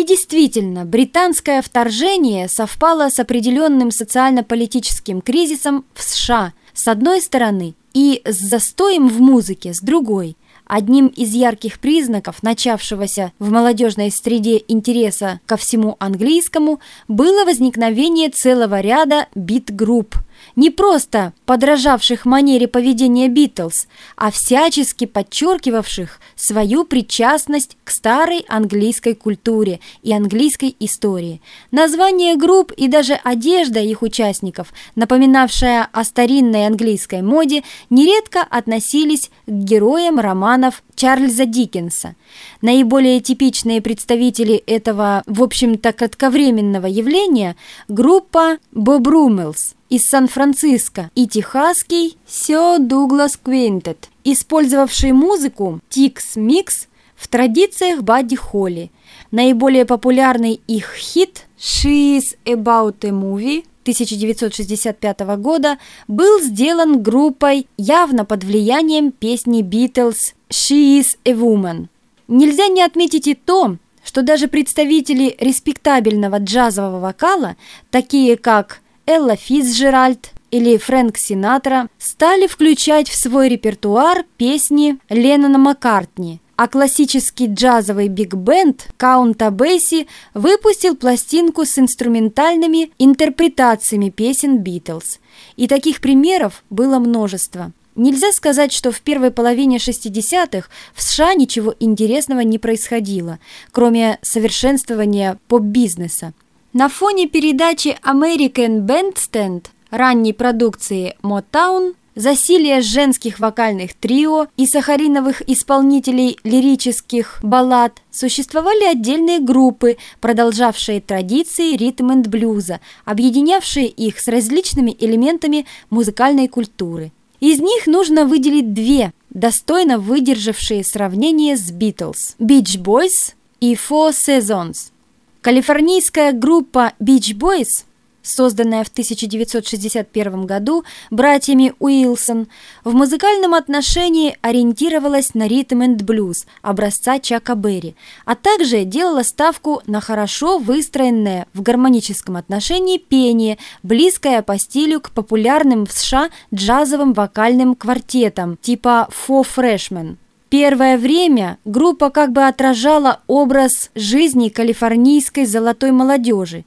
И действительно, британское вторжение совпало с определенным социально-политическим кризисом в США с одной стороны и с застоем в музыке с другой. Одним из ярких признаков начавшегося в молодежной среде интереса ко всему английскому было возникновение целого ряда бит-групп – не просто подражавших манере поведения Битлз, а всячески подчеркивавших свою причастность к старой английской культуре и английской истории. Название групп и даже одежда их участников, напоминавшая о старинной английской моде, нередко относились к героям романов Чарльза Диккенса. Наиболее типичные представители этого, в общем-то, кратковременного явления – группа Beau Brummels – из Сан-Франциско и техасский Sir Douglas Quintet, использовавший музыку Tex-Mex в традициях Бадди Холли. Наиболее популярный их хит «She is about a movie» 1965 года был сделан группой явно под влиянием песни Beatles «She is a woman». Нельзя не отметить и то, что даже представители респектабельного джазового вокала, такие как Элла Фицджеральд или Фрэнк Синатра стали включать в свой репертуар песни Леннона Маккартни, а классический джазовый биг-бенд Каунта Бесси выпустил пластинку с инструментальными интерпретациями песен Битлз. И таких примеров было множество. Нельзя сказать, что в первой половине 60-х в США ничего интересного не происходило, кроме совершенствования поп-бизнеса. На фоне передачи American Bandstand ранней продукции Motown засилие женских вокальных трио и сахариновых исполнителей лирических баллад существовали отдельные группы, продолжавшие традиции ритм-энд-блюза, объединявшие их с различными элементами музыкальной культуры. Из них нужно выделить две, достойно выдержавшие сравнение с Beatles – Beach Boys и Four Seasons – Калифорнийская группа Beach Boys, созданная в 1961 году братьями Уилсон, в музыкальном отношении ориентировалась на ритм энд блюз образца Чака Берри, а также делала ставку на хорошо выстроенное в гармоническом отношении пение, близкое по стилю к популярным в США джазовым вокальным квартетам типа Four Freshmen. Первое время группа как бы отражала образ жизни калифорнийской золотой молодежи.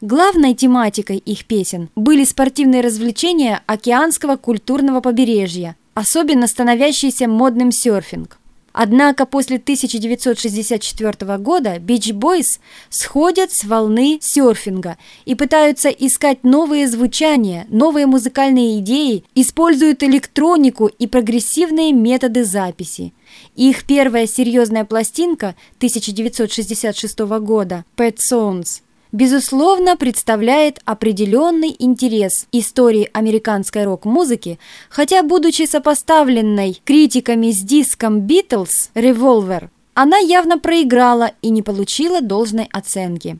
Главной тематикой их песен были спортивные развлечения океанского культурного побережья, особенно становящийся модным серфинг. Однако после 1964 года Beach Boys сходят с волны серфинга и пытаются искать новые звучания, новые музыкальные идеи, используют электронику и прогрессивные методы записи. Их первая серьезная пластинка 1966 года «Pet Sounds» безусловно, представляет определенный интерес истории американской рок-музыки, хотя, будучи сопоставленной критиками с диском «Битлз» «Revolver», она явно проиграла и не получила должной оценки.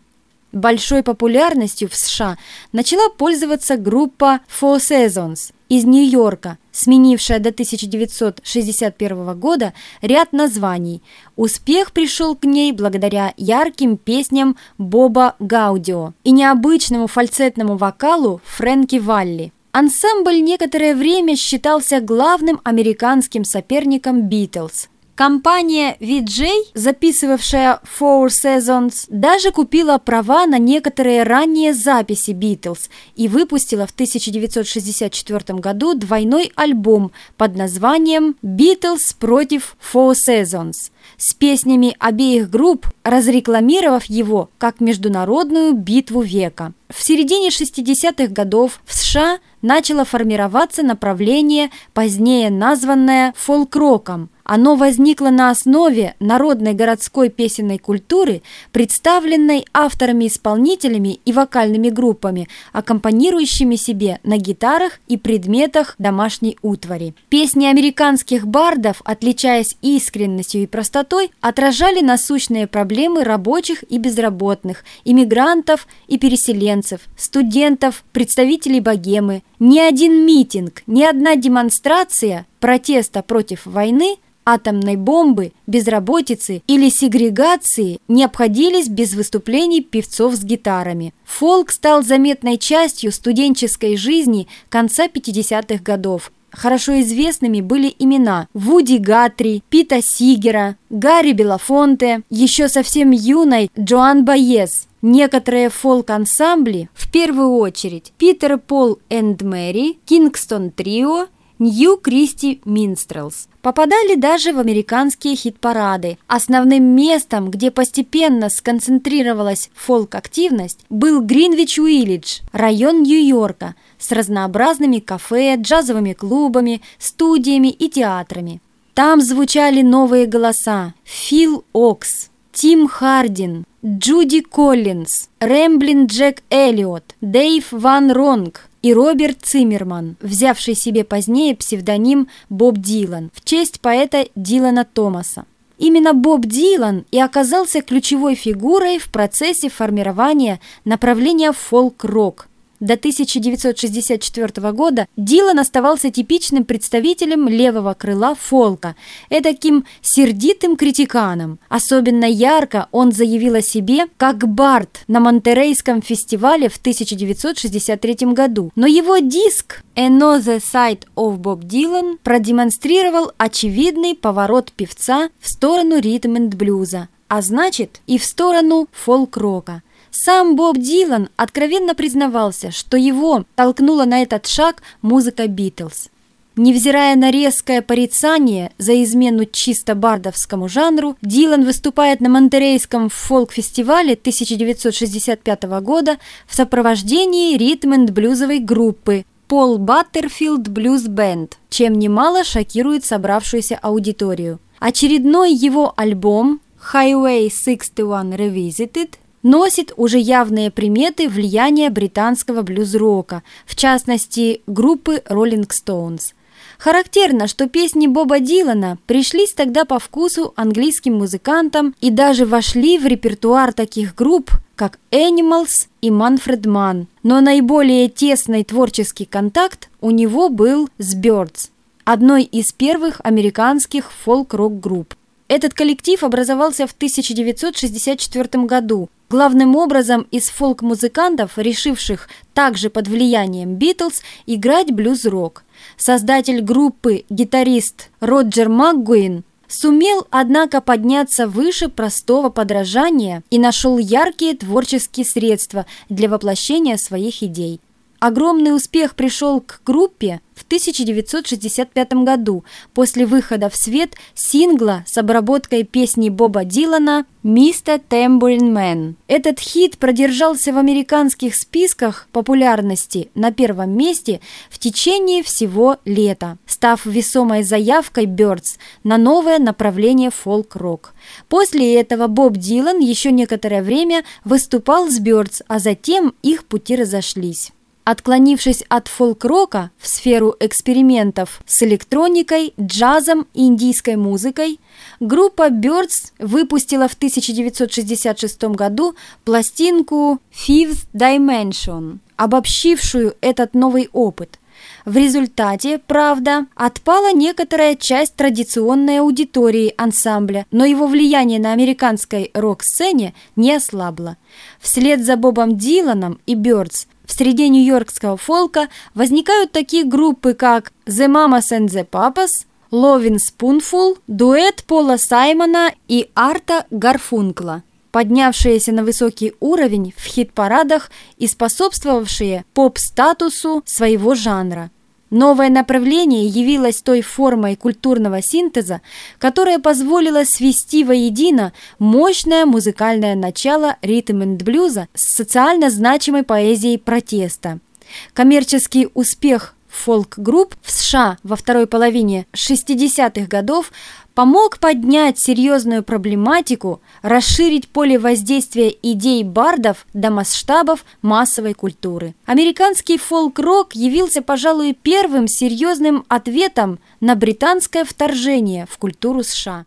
Большой популярностью в США начала пользоваться группа Four Seasons из Нью-Йорка, сменившая до 1961 года ряд названий. Успех пришел к ней благодаря ярким песням Боба Гаудио и необычному фальцетному вокалу Фрэнки Валли. Ансамбль некоторое время считался главным американским соперником «Битлз», Компания VJ, записывавшая Four Seasons, даже купила права на некоторые ранние записи Beatles и выпустила в 1964 году двойной альбом под названием «Beatles против Four Seasons» с песнями обеих групп, разрекламировав его как международную битву века. В середине 60-х годов в США начало формироваться направление, позднее названное фолк-роком – оно возникло на основе народной городской песенной культуры, представленной авторами-исполнителями и вокальными группами, аккомпанирующими себе на гитарах и предметах домашней утвари. Песни американских бардов, отличаясь искренностью и простотой, отражали насущные проблемы рабочих и безработных, иммигрантов и переселенцев, студентов, представителей богемы. Ни один митинг, ни одна демонстрация протеста против войны, атомной бомбы, безработицы или сегрегации не обходились без выступлений певцов с гитарами. Фолк стал заметной частью студенческой жизни конца 50-х годов. Хорошо известными были имена Вуди Гатри, Пита Сигера, Гарри Белафонте, еще совсем юной Джоан Баес. Некоторые фолк-ансамбли, в первую очередь Питер Пол энд Мэри, Кингстон Трио Нью Кристи Минстрелс. Попадали даже в американские хит-парады. Основным местом, где постепенно сконцентрировалась фолк-активность, был Гринвич-Уиллидж, район Нью-Йорка, с разнообразными кафе, джазовыми клубами, студиями и театрами. Там звучали новые голоса Фил Окс, Тим Хардин, Джуди Коллинз, Рэмблин Джек Эллиот, Дэйв Ван Ронг, и Роберт Циммерман, взявший себе позднее псевдоним Боб Дилан в честь поэта Дилана Томаса. Именно Боб Дилан и оказался ключевой фигурой в процессе формирования направления фолк-рок, до 1964 года Дилан оставался типичным представителем левого крыла фолка, эдаким сердитым критиканом. Особенно ярко он заявил о себе как Барт на Монтерейском фестивале в 1963 году. Но его диск «Another Side of Bob Dylan» продемонстрировал очевидный поворот певца в сторону ритм-энд-блюза, а значит и в сторону фолк-рока. Сам Боб Дилан откровенно признавался, что его толкнула на этот шаг музыка Битлз. Невзирая на резкое порицание за измену чисто бардовскому жанру, Дилан выступает на Монтерейском фолк-фестивале 1965 года в сопровождении ритм-энд-блюзовой группы Пол Баттерфилд Блюз Бенд, чем немало шокирует собравшуюся аудиторию. Очередной его альбом Highway 61 Revisited носит уже явные приметы влияния британского блюз-рока, в частности, группы Rolling Stones. Характерно, что песни Боба Дилана пришлись тогда по вкусу английским музыкантам и даже вошли в репертуар таких групп, как Animals и Манфред Манн. Но наиболее тесный творческий контакт у него был с Birds, одной из первых американских фолк-рок групп. Этот коллектив образовался в 1964 году, главным образом из фолк-музыкантов, решивших также под влиянием Битлз играть блюз-рок. Создатель группы, гитарист Роджер МакГуин, сумел, однако, подняться выше простого подражания и нашел яркие творческие средства для воплощения своих идей. Огромный успех пришел к группе в 1965 году после выхода в свет сингла с обработкой песни Боба Дилана «Мистер Tambourine Man». Этот хит продержался в американских списках популярности на первом месте в течение всего лета, став весомой заявкой Birds на новое направление фолк-рок. После этого Боб Дилан еще некоторое время выступал с Birds, а затем их пути разошлись. Отклонившись от фолк-рока в сферу экспериментов с электроникой, джазом и индийской музыкой, группа Birds выпустила в 1966 году пластинку Fifth Dimension, обобщившую этот новый опыт. В результате, правда, отпала некоторая часть традиционной аудитории ансамбля, но его влияние на американской рок-сцене не ослабло. Вслед за Бобом Диланом и Birds в среде нью-йоркского фолка возникают такие группы, как The Mamas and the Papas, Lovin' Spoonful, дуэт Пола Саймона и Арта Гарфункла, поднявшиеся на высокий уровень в хит-парадах и способствовавшие поп-статусу своего жанра. Новое направление явилось той формой культурного синтеза, которая позволила свести воедино мощное музыкальное начало ритм-энд-блюза с социально значимой поэзией протеста. Коммерческий успех фолк-групп в США во второй половине 60-х годов помог поднять серьезную проблематику, расширить поле воздействия идей бардов до масштабов массовой культуры. Американский фолк-рок явился, пожалуй, первым серьезным ответом на британское вторжение в культуру США.